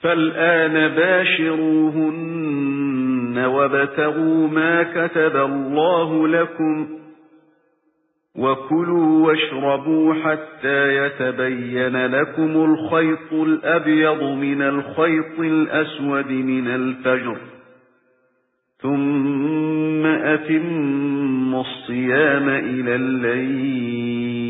فَالْآنَ بَاشِرُوهُنَّ وَابْتَغُوا مَا كَتَبَ اللَّهُ لَكُمْ وَكُلُوا وَاشْرَبُوا حَتَّى يَتَبَيَّنَ لَكُمُ الْخَيْطُ الْأَبْيَضُ مِنَ الْخَيْطِ الْأَسْوَدِ مِنَ الْفَجْرِ. ثُمَّ أَتِمُّوا الصِّيَامَ إِلَى اللَّيْلِ.